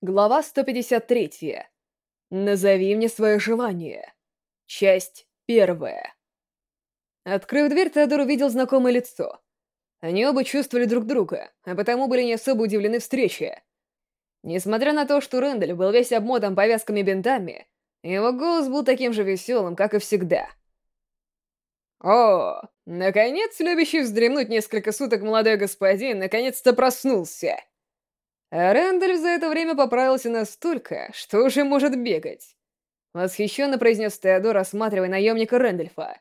Глава 153. Назови мне свое желание. Часть первая. Открыв дверь, Теодор увидел знакомое лицо. Они оба чувствовали друг друга, а потому были не особо удивлены встрече. Несмотря на то, что Рэндель был весь обмотан повязками и бинтами, его голос был таким же веселым, как и всегда. «О, наконец, любящий вздремнуть несколько суток молодой господин, наконец-то проснулся!» А Рэндальф за это время поправился настолько, что уже может бегать. Восхищенно произнес Теодор, осматривая наемника Рэндальфа.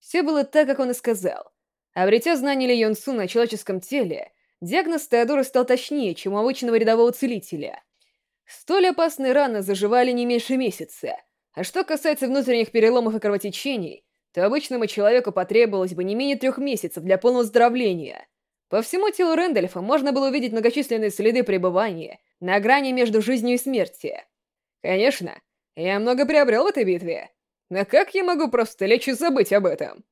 Все было так, как он и сказал. Обретя знания Ли Йон на человеческом теле, диагноз Теодора стал точнее, чем у обычного рядового целителя. Столь опасные раны заживали не меньше месяца. А что касается внутренних переломов и кровотечений, то обычному человеку потребовалось бы не менее трех месяцев для полного выздоровления — по всему телу Рэндальфа можно было увидеть многочисленные следы пребывания на грани между жизнью и смертью. Конечно, я много приобрел в этой битве, но как я могу просто лечь и забыть об этом?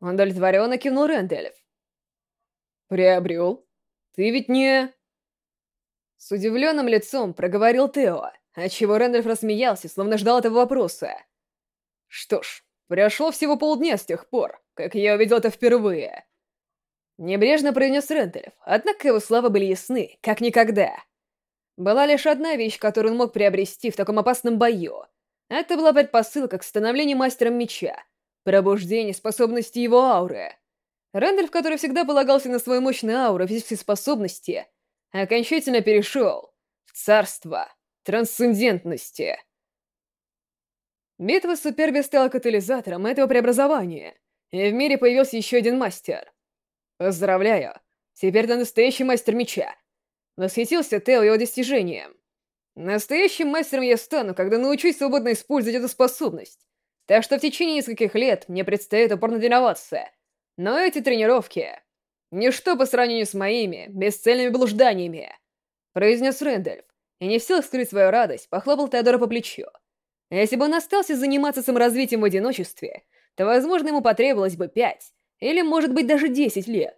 Он удовлетворенно кивнул Рэндальф. «Приобрел? Ты ведь не...» С удивленным лицом проговорил Тео, отчего Рэндальф рассмеялся, словно ждал этого вопроса. «Что ж, прошло всего полдня с тех пор, как я увидел это впервые». Небрежно произнес Рентелев, однако его слова были ясны, как никогда. Была лишь одна вещь, которую он мог приобрести в таком опасном бою. Это была предпосылка к становлению мастером меча, пробуждение способности его ауры. Рендельф, который всегда полагался на свою мощную ауру физические способности, окончательно перешел в царство трансцендентности. Битва с Суперби стала катализатором этого преобразования, и в мире появился еще один мастер. «Поздравляю! Теперь ты настоящий мастер меча!» Восхитился Тео его достижением. «Настоящим мастером я стану, когда научусь свободно использовать эту способность. Так что в течение нескольких лет мне предстоит упорно тренироваться. Но эти тренировки — ничто по сравнению с моими бесцельными блужданиями!» Произнес Рэндальф, и не в силах скрыть свою радость, похлопал Теодора по плечу. Если бы он остался заниматься саморазвитием в одиночестве, то, возможно, ему потребовалось бы пять, или, может быть, даже 10 лет.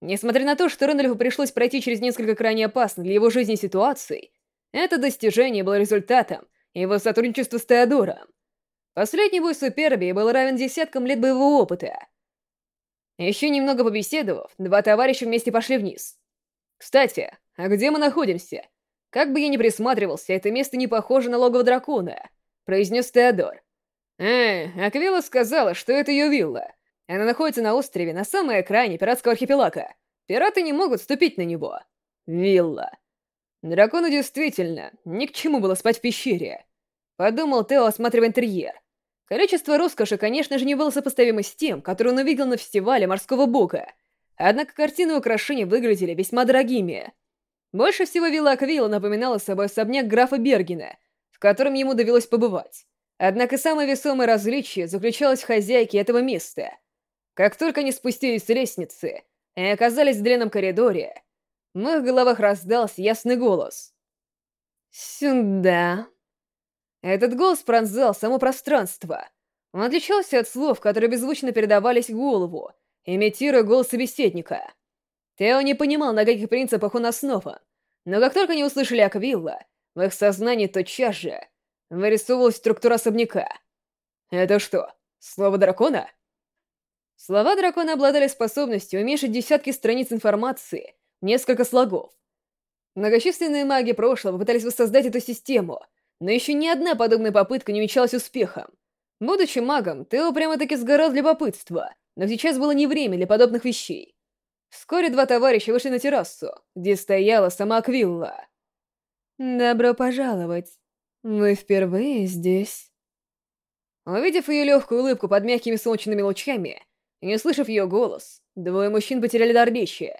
Несмотря на то, что Рэндольфу пришлось пройти через несколько крайне опасных для его жизни ситуаций, это достижение было результатом его сотрудничества с Теодором. Последний бой Суперби был равен десяткам лет боевого опыта. Еще немного побеседовав, два товарища вместе пошли вниз. «Кстати, а где мы находимся? Как бы я ни присматривался, это место не похоже на логово дракона», — произнес Теодор. Эй, Аквила сказала, что это ее вилла. Она находится на острове, на самой окраине пиратского архипелага. Пираты не могут ступить на него. Вилла. Дракону действительно ни к чему было спать в пещере. Подумал Тео, осматривая интерьер. Количество роскоши, конечно же, не было сопоставимо с тем, которое он увидел на фестивале морского бога. Однако картины и украшения выглядели весьма дорогими. Больше всего вилла Аквилла напоминала собой особняк графа Бергена, в котором ему довелось побывать. Однако самое весомое различие заключалось в хозяйке этого места — как только они спустились с лестницы и оказались в длинном коридоре, в их головах раздался ясный голос. «Сюда». Этот голос пронзал само пространство. Он отличался от слов, которые беззвучно передавались голову, имитируя голос собеседника. Тео не понимал, на каких принципах он основан, но как только они услышали Аквилла, в их сознании тотчас же вырисовывалась структура особняка. «Это что, слово дракона?» Слова дракона обладали способностью уменьшить десятки страниц информации, несколько слогов. Многочисленные маги прошлого пытались воссоздать эту систему, но еще ни одна подобная попытка не увенчалась успехом. Будучи магом, Тео прямо-таки сгорал для любопытства, но сейчас было не время для подобных вещей. Вскоре два товарища вышли на террасу, где стояла сама Аквилла. «Добро пожаловать. Вы впервые здесь?» Увидев ее легкую улыбку под мягкими солнечными лучами, услышав ее голос, двое мужчин потеряли дар речи.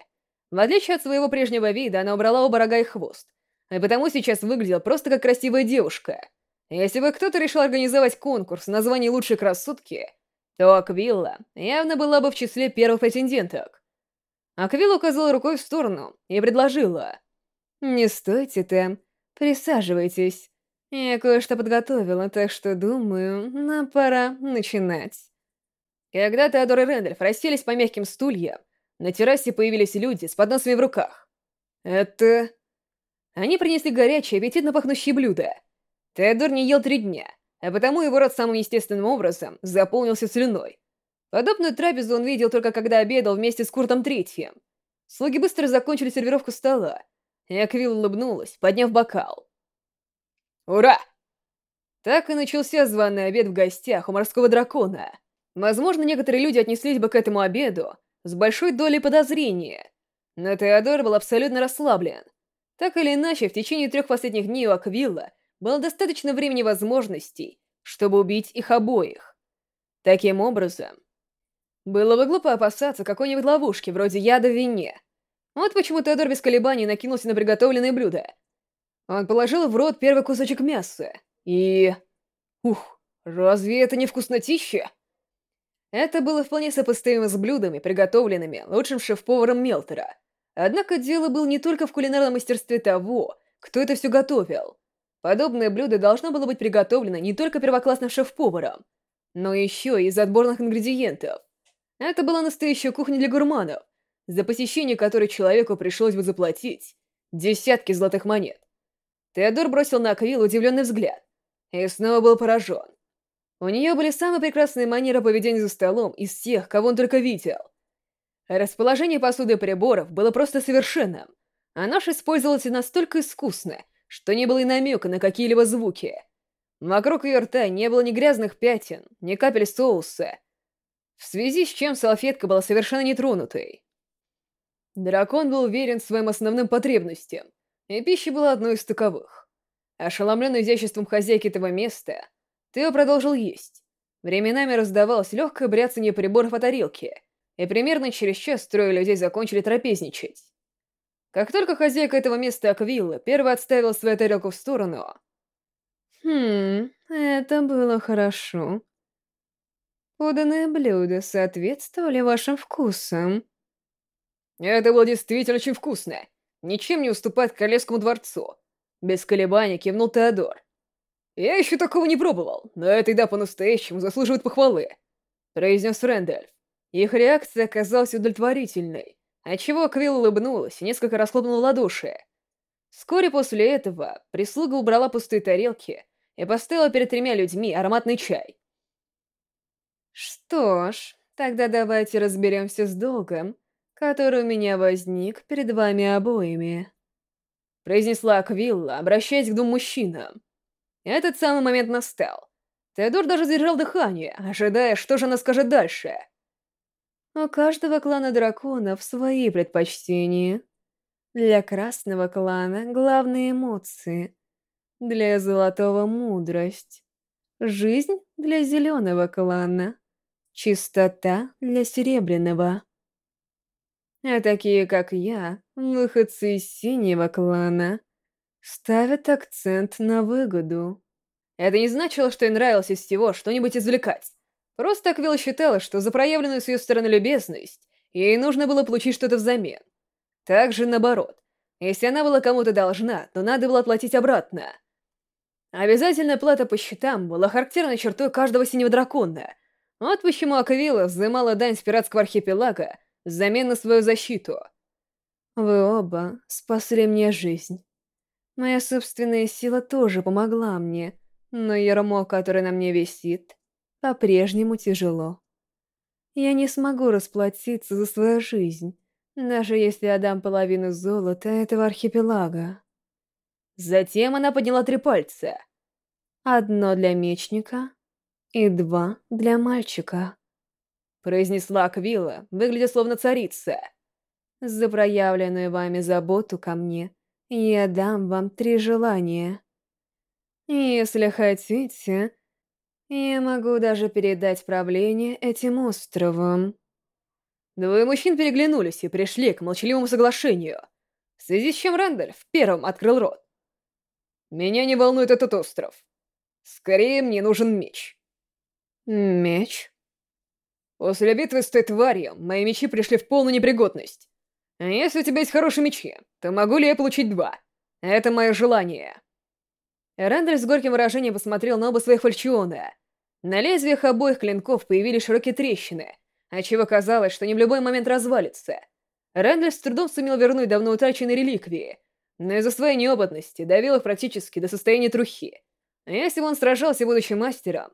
В отличие от своего прежнего вида, она убрала оба рога и хвост, и потому сейчас выглядела просто как красивая девушка. Если бы кто-то решил организовать конкурс в названии «Лучшие красотки», то Аквилла явно была бы в числе первых претенденток. Аквилла указала рукой в сторону и предложила. «Не стойте там, присаживайтесь. Я кое-что подготовила, так что, думаю, нам пора начинать». Когда Теодор и Рэндальф расселись по мягким стульям, на террасе появились люди с подносами в руках. Это... Они принесли горячее, аппетитно пахнущие блюда. Теодор не ел три дня, а потому его рот самым естественным образом заполнился слюной. Подобную трапезу он видел только когда обедал вместе с Куртом Третьим. Слуги быстро закончили сервировку стола, и Аквилл улыбнулась, подняв бокал. «Ура!» Так и начался званый обед в гостях у морского дракона — Возможно, некоторые люди отнеслись бы к этому обеду с большой долей подозрения, но Теодор был абсолютно расслаблен. Так или иначе, в течение трех последних дней у Аквилла было достаточно времени и возможностей, чтобы убить их обоих. Таким образом, было бы глупо опасаться какой-нибудь ловушки, вроде яда в вине. Вот почему Теодор без колебаний накинулся на приготовленное блюдо. Он положил в рот первый кусочек мяса и... Ух, разве это не вкуснотища? Это было вполне сопоставимо с блюдами, приготовленными лучшим шеф-поваром Мелтера. Однако дело было не только в кулинарном мастерстве того, кто это все готовил. Подобное блюдо должно было быть приготовлено не только первоклассным шеф-поваром, но еще и из отборных ингредиентов. Это была настоящая кухня для гурманов, за посещение которой человеку пришлось бы заплатить десятки золотых монет. Теодор бросил на Аквил удивленный взгляд и снова был поражен. У нее были самые прекрасные манеры поведения за столом из всех, кого он только видел. Расположение посуды и приборов было просто совершенным, а нож использовался настолько искусно, что не было и намека на какие-либо звуки. Вокруг ее рта не было ни грязных пятен, ни капель соуса, в связи с чем салфетка была совершенно нетронутой. Дракон был уверен своим основным потребностям, и пища была одной из Ты продолжил есть. Временами раздавалось легкое бряцание приборов о тарелке, и примерно через час трое людей закончили трапезничать. Как только хозяйка этого места Аквилла первая отставила свою тарелку в сторону... Хм, это было хорошо. Поданные блюда соответствовали вашим вкусам. Это было действительно очень вкусно. Ничем не уступает королевскому дворцу. Без колебаний кивнул Теодор. «Я еще такого не пробовал, но эта еда по-настоящему заслуживает похвалы», — произнес Рэндальф. Их реакция оказалась удовлетворительной, отчего Квилл улыбнулась и несколько расхлопнула ладоши. Вскоре после этого прислуга убрала пустые тарелки и поставила перед тремя людьми ароматный чай. «Что ж, тогда давайте разберемся с долгом, который у меня возник перед вами обоими», — произнесла Аквилла, обращаясь к двум мужчинам. Этот самый момент настал. Теодор даже задержал дыхание, ожидая, что же она скажет дальше. У каждого клана драконов свои предпочтения. Для красного клана главные эмоции. Для золотого — мудрость. Жизнь для зеленого клана. Чистота для серебряного. А такие, как я, выходцы из синего клана, ставят акцент на выгоду. Это не значило, что ей нравилось из всего что-нибудь извлекать. Просто Аквилла считала, Моя собственная сила тоже помогла мне, но ярмо, которое на мне висит, по-прежнему тяжело. Я не смогу расплатиться за свою жизнь, даже если отдам половину золота этого архипелага. Затем она подняла три пальца. Одно для мечника и два для мальчика. Произнесла Аквила, выглядя словно царица. За проявленную вами заботу ко мне – я дам вам три желания. Если хотите, я могу даже передать правление этим островам. Двое мужчин переглянулись и пришли к молчаливому соглашению, в связи с чем Рэндальф первым открыл рот. «Меня не волнует этот остров. Скорее мне нужен меч». «Меч?» После битвы с той тварью мои мечи пришли в полную непригодность. Если у тебя есть хорошие мечи, то могу ли я получить два? Это мое желание». Рэндаль с горьким выражением посмотрел на оба своих фальчиона. На лезвиях обоих клинков появились широкие трещины, отчего казалось, что они в любой момент развалится. Рэндаль с трудом сумел вернуть давно утраченные реликвии, но из-за своей неопытности довел их практически до состояния трухи. Если бы он сражался, будучи мастером,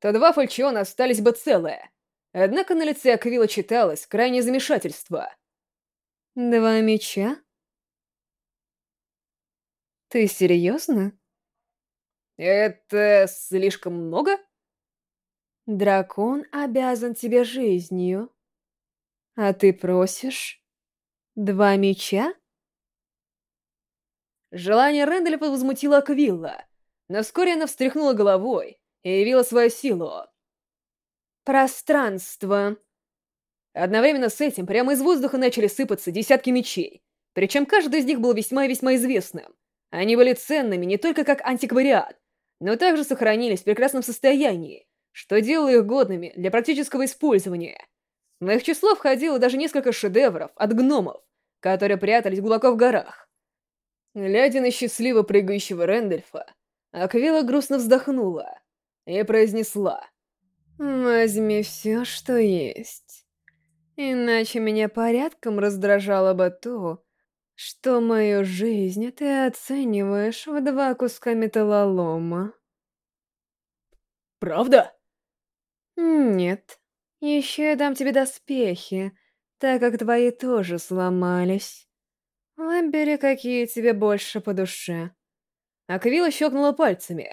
то два фальчиона остались бы целые. Однако на лице Аквила читалось крайнее замешательство — «Два меча? Ты серьезно?» «Это слишком Одновременно с этим прямо из воздуха начали сыпаться десятки мечей. Причем каждый из них был весьма и весьма известным. Они были ценными не только как антиквариат, но также сохранились в прекрасном состоянии, что делало их годными для практического использования. В их число входило даже несколько шедевров от гномов, которые прятались глубоко в горах. Глядя на счастливо прыгающего Рэндольфа, Аквила грустно вздохнула и произнесла «Возьми все, что есть» иначе меня порядком раздражало бы то, что мою жизнь ты оцениваешь в два куска металлолома. Правда? Нет. Еще я дам тебе доспехи, так как твои тоже сломались. Выбери, какие тебе больше по душе. Аквила щелкнула пальцами.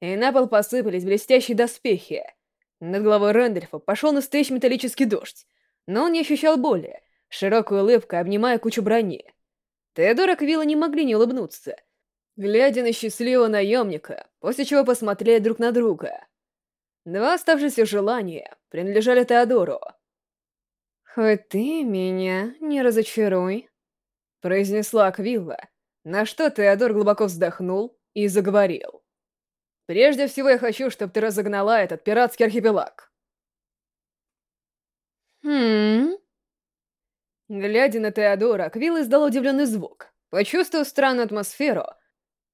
И на пол посыпались блестящие доспехи — Наглава Рэндольфа пошел настоящий металлический дождь, но он не ощущал боли, Широкую улыбкой обнимая кучу брони. Теодор и Квилла не могли не улыбнуться, глядя на счастливого наемника, после чего посмотрели друг на друга. Два оставшихся желания принадлежали Теодору. «Хоть ты меня не разочаруй», — произнесла Аквилла, на что Теодор глубоко вздохнул и заговорил. Прежде всего я хочу, чтобы ты разогнала этот пиратский архипелаг. Хм. Глядя на Теодора, Квилл издал удивленный звук. Почувствовав странную атмосферу,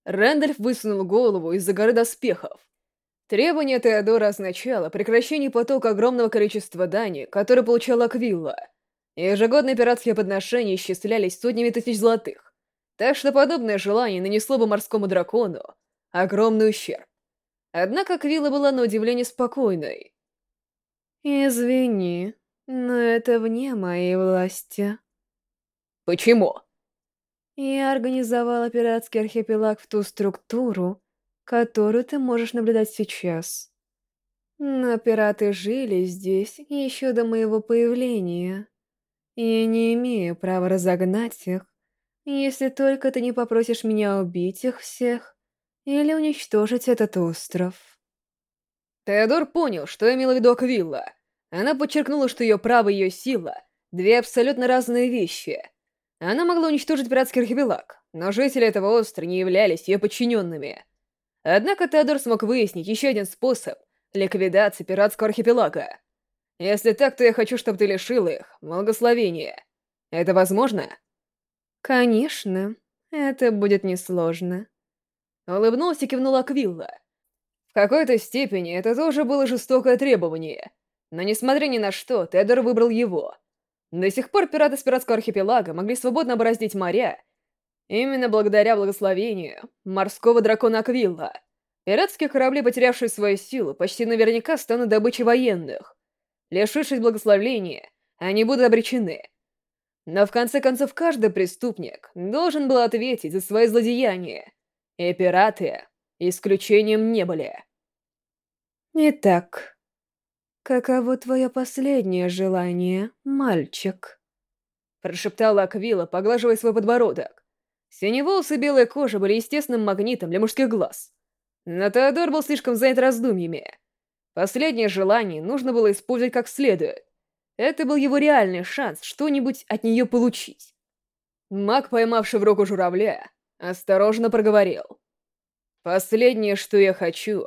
Рэндальф высунул голову из-за горы доспехов. Требование Теодора означало прекращение потока огромного количества дани, который получала Квилла. Ежегодные пиратские подношения исчислялись сотнями тысяч золотых, так что подобное желание нанесло бы морскому дракону огромный ущерб. Однако Квилла была на удивление спокойной. «Извини, но это вне моей власти». «Почему?» «Я организовала пиратский архипелаг в ту структуру, которую ты можешь наблюдать сейчас. Но пираты жили здесь еще до моего появления. Я не имею права разогнать их, если только ты не попросишь меня убить их всех или уничтожить этот остров. Теодор понял, что имела в виду Аквилла. Она подчеркнула, что ее право и ее сила — две абсолютно разные вещи. Она могла уничтожить пиратский архипелаг, но жители этого острова не являлись ее подчиненными. Однако Теодор смог выяснить еще один способ ликвидации пиратского архипелага. Если так, то я хочу, чтобы ты лишил их благословения. Это возможно? Конечно, это будет несложно. Улыбнулся и кивнула Аквилла. В какой-то степени это тоже было жестокое требование. Но несмотря ни на что, Тедор выбрал его. До сих пор пираты с пиратского архипелага могли свободно бороздить моря, именно благодаря благословению морского дракона Аквилла. Пиратские корабли, потерявшие свою силу, почти наверняка станут добычей военных. Лишившись благословения, они будут обречены. Но в конце концов каждый преступник должен был ответить за свои злодеяния и пираты исключением не были. Итак, каково твое последнее желание, мальчик? Прошептала Аквила, поглаживая свой подбородок. Синеволос и белая кожа были естественным магнитом для мужских глаз. Но Теодор был слишком занят раздумьями. Последнее желание нужно было использовать как следует. Это был его реальный шанс что-нибудь от нее получить. Маг, поймавший в руку журавля, осторожно проговорил. «Последнее, что я хочу,